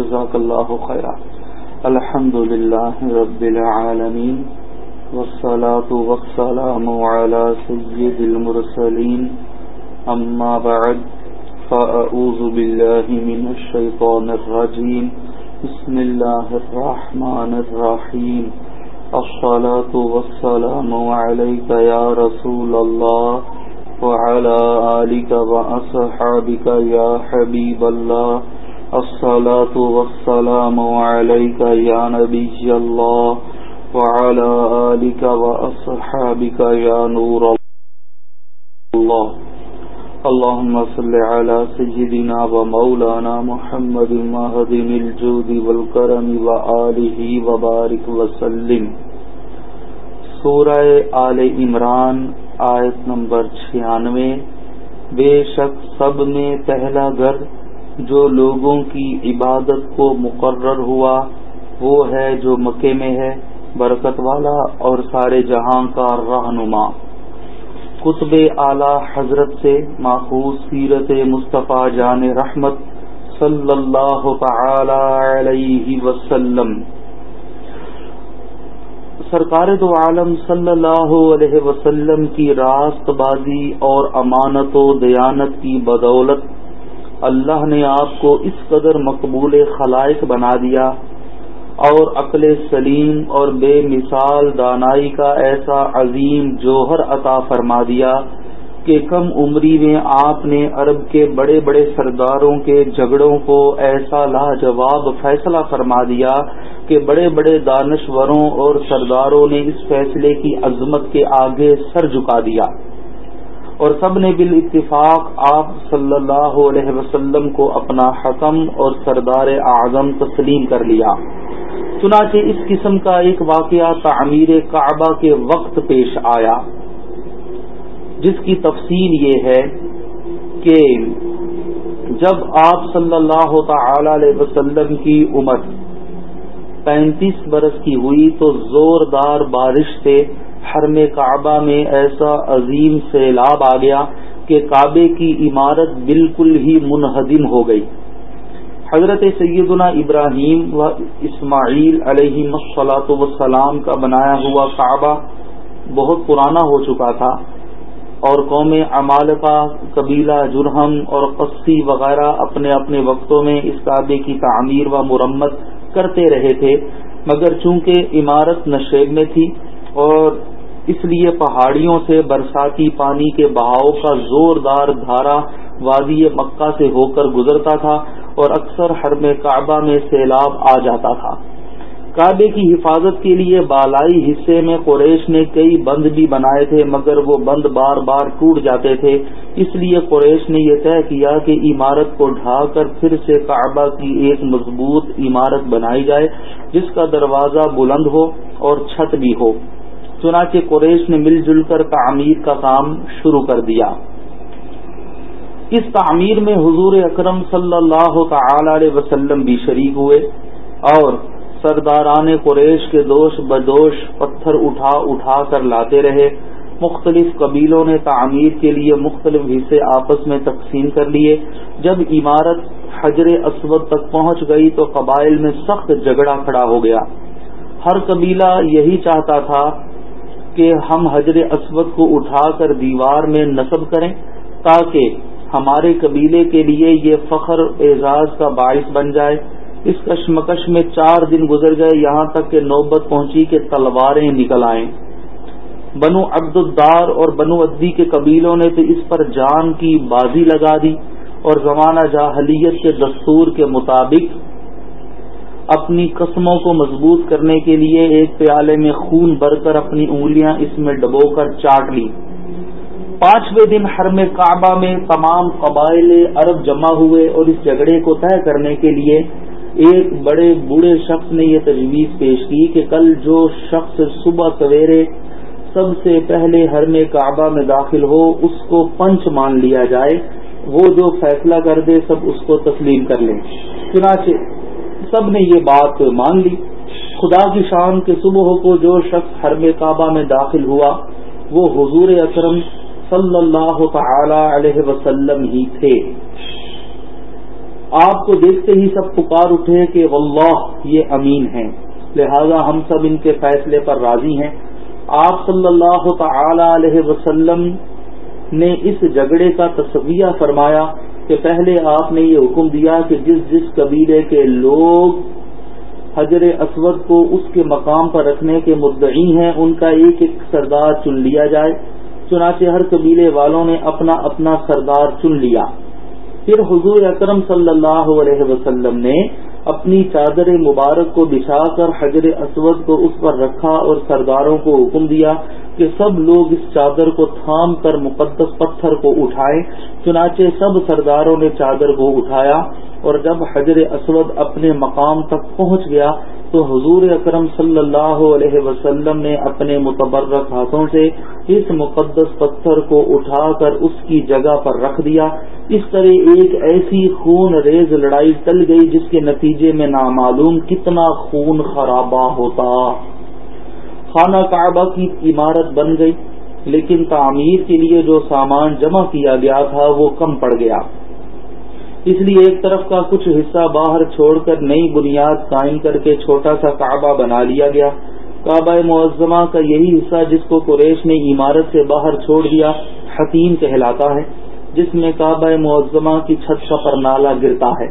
جزاک اللہ خیرہ۔ الحمد لله رب العالمين والصلاة والسلام على سيد المرسلين أما بعد فأعوذ بالله من الشيطان الرجيم بسم الله الرحمن الرحيم الصلاة والسلام عليك يا رسول الله وعلى آلك وأصحابك يا حبيب الله الصلاة والسلام عليك يا نبي الله وعلى آلك وأصحابك يا نور الله. اللهم صل على سيدنا ومولانا محمد مهدن الجود والكرم وآله وبارك وسلم. سورہ آل عمران آیت نمبر چھیانوے. بے شک سب میں پہلا گھر جو لوگوں کی عبادت کو مقرر ہوا، وہ ہے جو مکے میں ہے، برکت والا اور سارے جہاں کا رہنما۔ قطب اعلی حضرت سے ماخوذ سیرت مصطفیٰ جان رحمت صلی اللہ تعالی علیہ وسلم۔ سرکار دو عالم صلی اللہ علیہ وسلم کی راست بازی اور امانت و دیانت کی بدولت اللہ نے آپ کو اس قدر مقبول خلائق بنا دیا اور عقل سلیم اور بے مثال دانائی کا ایسا عظیم جوہر عطا فرما دیا کہ کم عمری میں آپ نے عرب کے بڑے بڑے سرداروں کے جھگڑوں کو ایسا لاجواب فیصلہ فرما دیا کہ بڑے بڑے دانشوروں اور سرداروں نے اس فیصلے کی عظمت کے آگے سر جھکا دیا۔ اور سب نے بال اتفاق آپ صلی اللہ علیہ وسلم کو اپنا حکم اور سردار اعظم تسلیم کر لیا۔ چنانچہ اس قسم کا ایک واقعہ تعمیر کعبہ کے وقت پیش آیا، جس کی تفصیل یہ ہے کہ جب آپ صلی اللہ تعالی علیہ وسلم کی عمر پینتیس برس کی ہوئی تو زوردار بارش سے حرم کعبہ میں ایسا عظیم سیلاب آ گیا کہ کعبے کی عمارت بالکل ہی منہدم ہو گئی۔ حضرت سیدنا ابراہیم و اسماعیل علیہ مسلاۃ وسلام کا بنایا ہوا کعبہ بہت پرانا ہو چکا تھا اور قوم امال کا قبیلہ جرہم اور قصی وغیرہ اپنے اپنے وقتوں میں اس کعبے کی تعمیر و مرمت کرتے رہے تھے، مگر چونکہ عمارت نشیب میں تھی اور اس لیے پہاڑیوں سے برساتی پانی کے بہاؤ کا زوردار دھارا وادی مکہ سے ہو کر گزرتا تھا اور اکثر حرم کعبہ میں سیلاب آ جاتا تھا۔ کعبے کی حفاظت کے لیے بالائی حصے میں قریش نے کئی بند بھی بنائے تھے، مگر وہ بند بار بار ٹوٹ جاتے تھے۔ اس لیے قریش نے یہ طے کیا کہ عمارت کو ڈھا کر پھر سے کعبہ کی ایک مضبوط عمارت بنائی جائے، جس کا دروازہ بلند ہو اور چھت بھی ہو۔ چنانچہ قریش نے مل جل کر تعمیر کا کام شروع کر دیا۔ اس تعمیر میں حضور اکرم صلی اللہ تعالی علیہ وسلم بھی شریک ہوئے اور سرداران قریش کے دوش بدوش پتھر اٹھا اٹھا کر لاتے رہے۔ مختلف قبیلوں نے تعمیر کے لیے مختلف حصے آپس میں تقسیم کر لیے۔ جب عمارت حجر اسود تک پہنچ گئی تو قبائل میں سخت جھگڑا کھڑا ہو گیا۔ ہر قبیلہ یہی چاہتا تھا کہ ہم حجر اسود کو اٹھا کر دیوار میں نصب کریں تاکہ ہمارے قبیلے کے لیے یہ فخر اعزاز کا باعث بن جائے۔ اس کشمکش میں چار دن گزر گئے، یہاں تک کہ نوبت پہنچی کہ تلواریں نکل آئیں۔ بنو عبد الدار اور بنو ادی کے قبیلوں نے تو اس پر جان کی بازی لگا دی اور زمانہ جاہلیت کے دستور کے مطابق اپنی قسموں کو مضبوط کرنے کے لیے ایک پیالے میں خون بھر کر اپنی انگلیاں اس میں ڈبو کر چاٹ لی۔ پانچویں دن حرم کعبہ میں تمام قبائل عرب جمع ہوئے اور اس جھگڑے کو طے کرنے کے لیے ایک بڑے بوڑھے شخص نے یہ تجویز پیش کی کہ کل جو شخص صبح سویرے سب سے پہلے حرم کعبہ میں داخل ہو، اس کو پنچ مان لیا جائے۔ وہ جو فیصلہ کر دے، سب اس کو تسلیم کر لیں چنانچہ سب نے یہ بات مان لی۔ خدا کی شان کے صبح کو جو شخص حرم کعبہ میں داخل ہوا، وہ حضور اکرم صلی اللہ تعالی علیہ وسلم ہی تھے۔ آپ کو دیکھتے ہی سب پکار اٹھے کہ واللہ، یہ امین ہیں۔ لہذا ہم سب ان کے فیصلے پر راضی ہیں۔ آپ صلی اللہ تعالی علیہ وسلم نے اس جھگڑے کا تصویہ فرمایا کہ پہلے آپ نے یہ حکم دیا کہ جس جس قبیلے کے لوگ حجر اسود کو اس کے مقام پر رکھنے کے مدعی ہیں، ان کا ایک ایک سردار چن لیا جائے۔ چنانچہ ہر قبیلے والوں نے اپنا اپنا سردار چن لیا۔ پھر حضور اکرم صلی اللہ علیہ وسلم نے اپنی چادر مبارک کو بچھا کر حجر اسود کو اس پر رکھا اور سرداروں کو حکم دیا کہ سب لوگ اس چادر کو تھام کر مقدس پتھر کو اٹھائیں۔ چنانچہ سب سرداروں نے چادر کو اٹھایا اور جب حجر اسود اپنے مقام تک پہنچ گیا تو حضور اکرم صلی اللہ علیہ وسلم نے اپنے متبرک ہاتھوں سے اس مقدس پتھر کو اٹھا کر اس کی جگہ پر رکھ دیا۔ اس طرح ایک ایسی خون ریز لڑائی ٹل گئی جس کے نتیجے میں نامعلوم کتنا خون خرابہ ہوتا۔ خانہ کعبہ کی عمارت بن گئی، لیکن تعمیر کے لیے جو سامان جمع کیا گیا تھا وہ کم پڑ گیا۔ اس لیے ایک طرف کا کچھ حصہ باہر چھوڑ کر نئی بنیاد قائم کر کے چھوٹا سا کعبہ بنا لیا گیا۔ کعبہ معظمہ کا یہی حصہ جس کو قریش نے عمارت سے باہر چھوڑ دیا حتیم کہلاتا ہے، جس میں کعبہ معظمہ کی چھت کا پر نالا گرتا ہے۔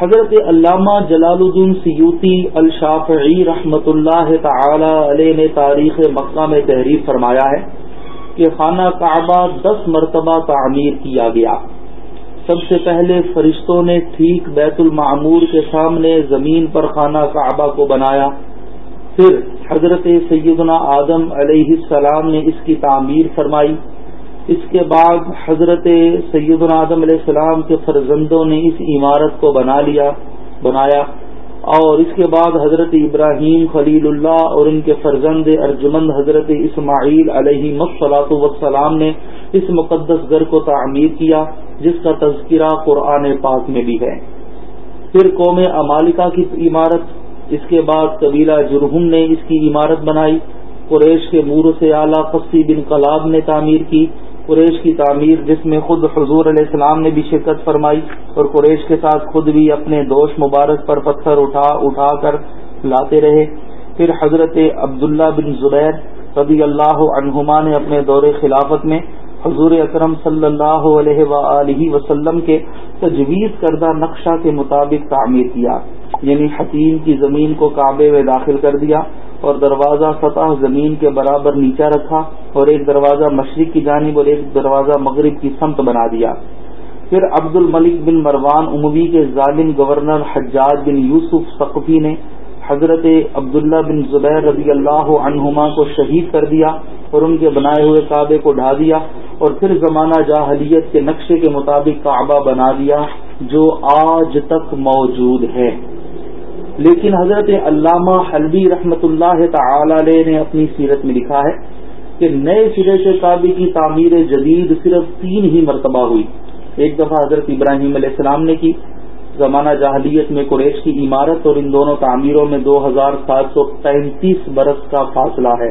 حضرت علامہ جلال الدین سیوتی الشافعی رحمت اللہ تعالی علیہ نے تاریخ مکہ میں تحریر فرمایا ہے کہ خانہ کعبہ دس مرتبہ تعمیر کیا گیا۔ سب سے پہلے فرشتوں نے ٹھیک بیت المعمور کے سامنے زمین پر خانہ کعبہ کو بنایا۔ پھر حضرت سیدنا آدم علیہ السلام نے اس کی تعمیر فرمائی۔ اس کے بعد حضرت سیدنا آدم علیہ السلام کے فرزندوں نے اس عمارت کو بنا لیا، بنایا۔ اور اس کے بعد حضرت ابراہیم خلیل اللہ اور ان کے فرزند ارجمند حضرت اسماعیل علیہ مسلاط وسلام نے اس مقدس گھر کو تعمیر کیا، جس کا تذکرہ قرآن پاک میں بھی ہے۔ پھر قوم امالکا کی عمارت، اس کے بعد قبیلہ جرہم نے اس کی عمارت بنائی۔ قریش کے مور سے اعلیٰ فصی بن کلاب نے تعمیر کی۔ قریش کی تعمیر جس میں خود حضور علیہ السلام نے بھی شرکت فرمائی اور قریش کے ساتھ خود بھی اپنے دوش مبارک پر پتھر اٹھا اٹھا کر لاتے رہے۔ پھر حضرت عبداللہ بن زبیر رضی اللہ عنہما نے اپنے دور خلافت میں حضور اکرم صلی اللہ علیہ و وسلم کے تجویز کردہ نقشہ کے مطابق تعمیر کیا یعنی حتیم کی زمین کو کعبے میں داخل کر دیا اور دروازہ سطح زمین کے برابر نیچا رکھا اور ایک دروازہ مشرق کی جانب اور ایک دروازہ مغرب کی سمت بنا دیا۔ پھر عبد الملک بن مروان اموی کے ظالم گورنر حجاج بن یوسف سقفی نے حضرت عبداللہ بن زبیر رضی اللہ عنہما کو شہید کر دیا اور ان کے بنائے ہوئے کعبے کو ڈھا دیا اور پھر زمانہ جاہلیت کے نقشے کے مطابق کعبہ بنا دیا جو آج تک موجود ہے۔ لیکن حضرت علامہ حلبی رحمت اللہ تعالی علیہ نے اپنی سیرت میں لکھا ہے کہ نئے سرے سے کعبے کی تعمیر جدید صرف تین ہی مرتبہ ہوئی۔ ایک دفعہ حضرت ابراہیم علیہ السلام نے کی۔ زمانہ جاہلیت میں قریش کی عمارت اور ان دونوں تعمیروں میں دو ہزار سات سو پینتیس برس کا فاصلہ ہے۔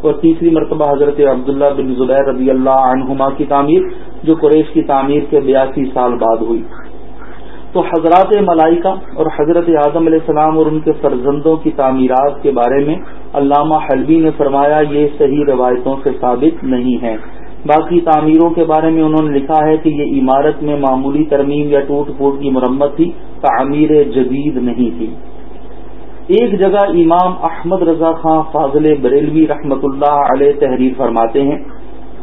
اور تیسری مرتبہ حضرت عبداللہ بن زبیر رضی اللہ عنہما کی تعمیر، جو قریش کی تعمیر کے بیاسی سال بعد ہوئی۔ تو حضرات ملائکہ اور حضرت اعظم علیہ السلام اور ان کے فرزندوں کی تعمیرات کے بارے میں علامہ حلبی نے فرمایا، یہ صحیح روایتوں سے ثابت نہیں ہے باقی تعمیروں کے بارے میں انہوں نے لکھا ہے کہ یہ عمارت میں معمولی ترمیم یا ٹوٹ پھوٹ کی مرمت تھی، تعمیر جدید نہیں تھی۔ ایک جگہ امام احمد رضا خان فاضل بریلوی رحمت اللہ علیہ تحریر فرماتے ہیں،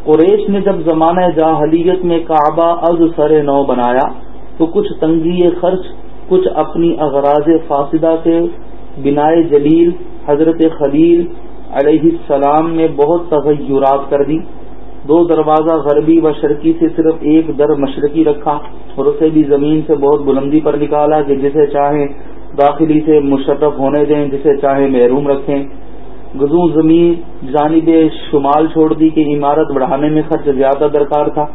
قریش نے جب زمانہ جاہلیت میں کعبہ از سر نو بنایا تو کچھ تنگی خرچ، کچھ اپنی اغراض فاصدہ سے بنائے جلیل حضرت خلیل علیہ السلام نے بہت تغیرات کر دی۔ دو دروازہ غربی و شرقی سے صرف ایک در مشرقی رکھا اور اسے بھی زمین سے بہت بلندی پر نکالا کہ جسے چاہیں داخلی سے مشرف ہونے دیں، جسے چاہیں محروم رکھیں۔ گزو زمین جانب شمال چھوڑ دی کہ عمارت بڑھانے میں خرچ زیادہ درکار تھا۔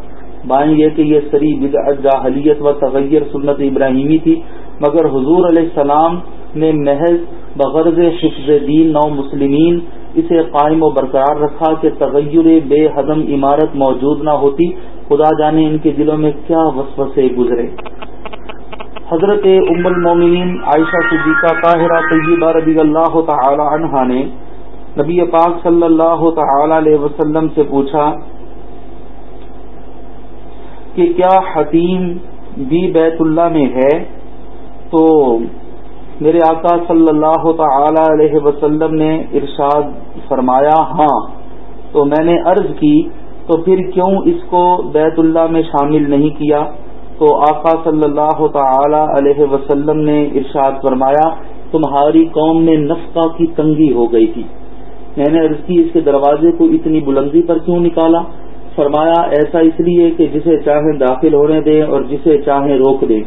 بائیں یہ کہ یہ سری بدعت، جاہلیت و تغیر سنت ابراہیمی تھی، مگر حضور علیہ السلام نے محض بغرض حفظ دین نو مسلمین اسے قائم و برقرار رکھا کہ تغیر بے حدم عمارت موجود نہ ہوتی۔ خدا جانے ان کے دلوں میں کیا وسوسے گزرے۔ حضرت ام المومنین عائشہ صدیقہ طاہرہ طیبہ رضی اللہ تعالی عنہا نے نبی پاک صلی اللہ تعالی علیہ وسلم سے پوچھا کہ کیا حتیم بھی بیت اللہ میں ہے؟ تو میرے آقا صلی اللہ تعالی علیہ وسلم نے ارشاد فرمایا ہاں تو میں نے عرض کی، تو پھر کیوں اس کو بیت اللہ میں شامل نہیں کیا؟ تو آقا صلی اللہ تعالی علیہ وسلم نے ارشاد فرمایا، تمہاری قوم میں نفقہ کی تنگی ہو گئی تھی۔ میں نے عرض کی، اس کے دروازے کو اتنی بلندی پر کیوں نکالا؟ فرمایا، ایسا اس لیے کہ جسے چاہیں داخل ہونے دیں اور جسے چاہیں روک دیں۔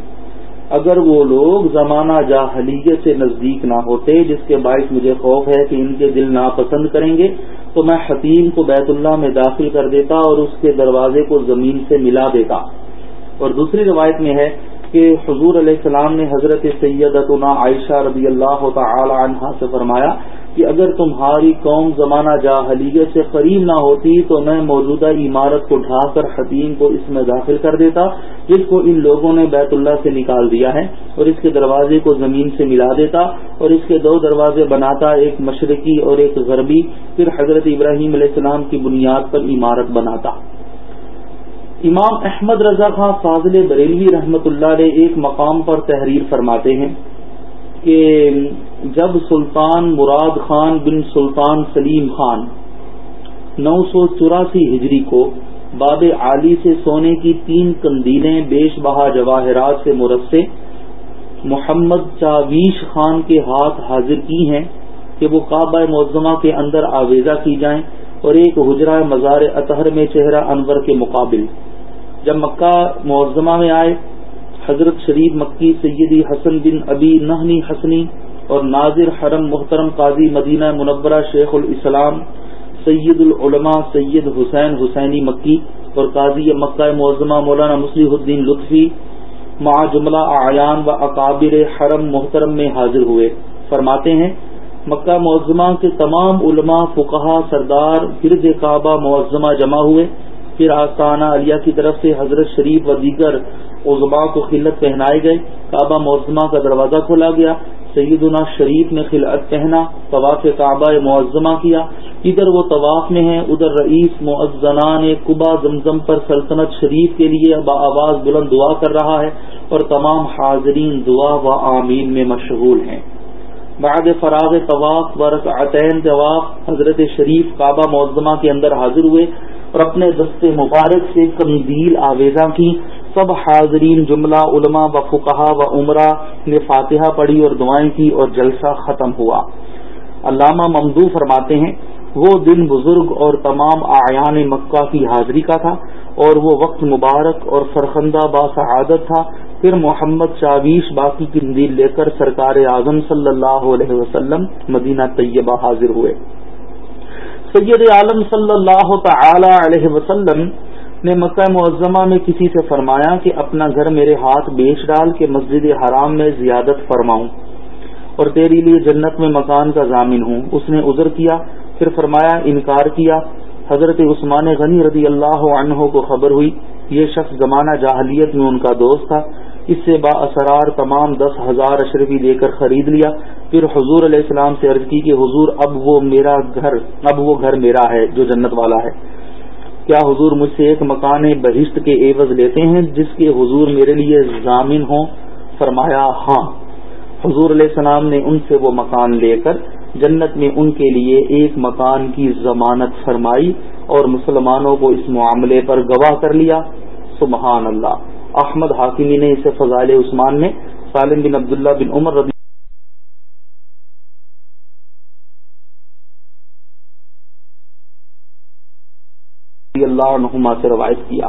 اگر وہ لوگ زمانہ جاہلیت سے نزدیک نہ ہوتے، جس کے باعث مجھے خوف ہے کہ ان کے دل ناپسند کریں گے، تو میں حتیم کو بیت اللہ میں داخل کر دیتا اور اس کے دروازے کو زمین سے ملا دیتا۔ اور دوسری روایت میں ہے کہ حضور علیہ السلام نے حضرت سیدتنا عائشہ رضی اللہ تعالی عنہ سے فرمایا کہ اگر تمہاری قوم زمانہ جاہلیت سے قریب نہ ہوتی تو میں موجودہ عمارت کو ڈھا کر حتیم کو اس میں داخل کر دیتا، جس کو ان لوگوں نے بیت اللہ سے نکال دیا ہے، اور اس کے دروازے کو زمین سے ملا دیتا، اور اس کے دو دروازے بناتا، ایک مشرقی اور ایک غربی، پھر حضرت ابراہیم علیہ السلام کی بنیاد پر عمارت بناتا۔ امام احمد رضا خان فاضل بریلوی رحمت اللہ علیہ ایک مقام پر تحریر فرماتے ہیں۔ کہ جب سلطان مراد خان بن سلطان سلیم خان نو سو چوراسی ہجری کو باب عالی سے سونے کی تین کندیلیں بیش بہا جواہرات سے مرسے، محمد چاویش خان کے ہاتھ حاضر کی ہیں کہ وہ کعبہ معظمہ کے اندر آویزہ کی جائیں اور ایک حجرہ مزار اطہر میں چہرہ انور کے مقابل۔ جب مکہ معظمہ میں آئے حضرت شریف مکی سیدی حسن بن ابی نہنی حسنی اور ناظر حرم محترم قاضی مدینہ منورہ شیخ الاسلام سید العلماء سید حسین حسینی مکی اور قاضی مکہ معظمہ مولانا مسلح الدین لطفی مع جملہ اعیان و اکابر حرم محترم میں حاضر ہوئے۔ فرماتے ہیں، مکہ معظمہ کے تمام علماء فقہا سردار، گرد کعبہ معظمہ جمع ہوئے۔ پھر آستانہ علیہ کی طرف سے حضرت شریف و دیگر عظما کو خلت پہنائے گئے۔ کعبہ معظمہ کا دروازہ کھولا گیا۔ سیدنا شریف نے خلعت پہنا، طواف کعبہ معظمہ کیا۔ ادھر وہ طواف میں ہیں، ادھر رئیس معزنان کبا زمزم پر سلطنت شریف کے لیے با آواز بلند دعا کر رہا ہے اور تمام حاضرین دعا و آمین میں مشغول ہیں۔ بعد فراغ طواف ورق عطین طواف حضرت شریف کعبہ معظمہ کے اندر حاضر ہوئے۔ اور اپنے دستے مبارک سے کندیل آویزاں کی سب حاضرین جملہ، علماء و فقہ و عمرہ نے فاتحہ پڑھی اور دعائیں کی اور جلسہ ختم ہوا۔ علامہ ممدو فرماتے ہیں، وہ دن بزرگ اور تمام آیان مکہ کی حاضری کا تھا اور وہ وقت مبارک اور فرخندہ باسعادت تھا۔ پھر محمد چاویش باقی کندیل لے کر سرکار اعظم صلی اللہ علیہ وسلم مدینہ طیبہ حاضر ہوئے۔ سید عالم صلی اللہ تعالی علیہ وسلم نے مکہ معظمہ میں کسی سے فرمایا کہ اپنا گھر میرے ہاتھ بیچ ڈال کے مسجد حرام میں زیادت فرماؤں اور تیری لیے جنت میں مکان کا ضامن ہوں۔ اس نے عذر کیا، پھر فرمایا، انکار کیا۔ حضرت عثمان غنی رضی اللہ عنہ کو خبر ہوئی، یہ شخص زمانہ جاہلیت میں ان کا دوست تھا۔ اس سے با اسرار تمام دس ہزار اشرفی دے کر خرید لیا۔ پھر حضور علیہ السلام سے عرض کی کہ حضور اب وہ میرا گھر، اب وہ گھر میرا ہے جو جنت والا ہے۔ کیا حضور مجھ سے ایک مکان بہشت کے عوض لیتے ہیں جس کے حضور میرے لیے ضامن ہوں؟ فرمایا ہاں۔ حضور علیہ السلام نے ان سے وہ مکان لے کر جنت میں ان کے لیے ایک مکان کی ضمانت فرمائی اور مسلمانوں کو اس معاملے پر گواہ کر لیا۔ سبحان اللہ۔ احمد حاکمی نے اسے فضائل عثمان میں، سالم بن عبداللہ بن عمر رضی اللہ عنہما سے روایت کیا۔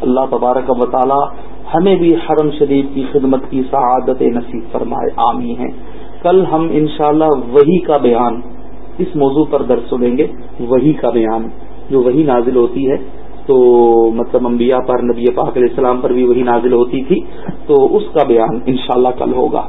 اللہ تبارک و تعالی ہمیں بھی حرم شریف کی خدمت کی سعادت نصیب فرمائے عامی ہیں کل ہم انشاءاللہ وہی کا بیان اس موضوع پر درس سنیں گے، وہی کا بیان جو وہی نازل ہوتی ہے۔ تو مطلب انبیاء پر نبی پاک علیہ السلام پر بھی وہی نازل ہوتی تھی، تو اس کا بیان انشاءاللہ کل ہوگا۔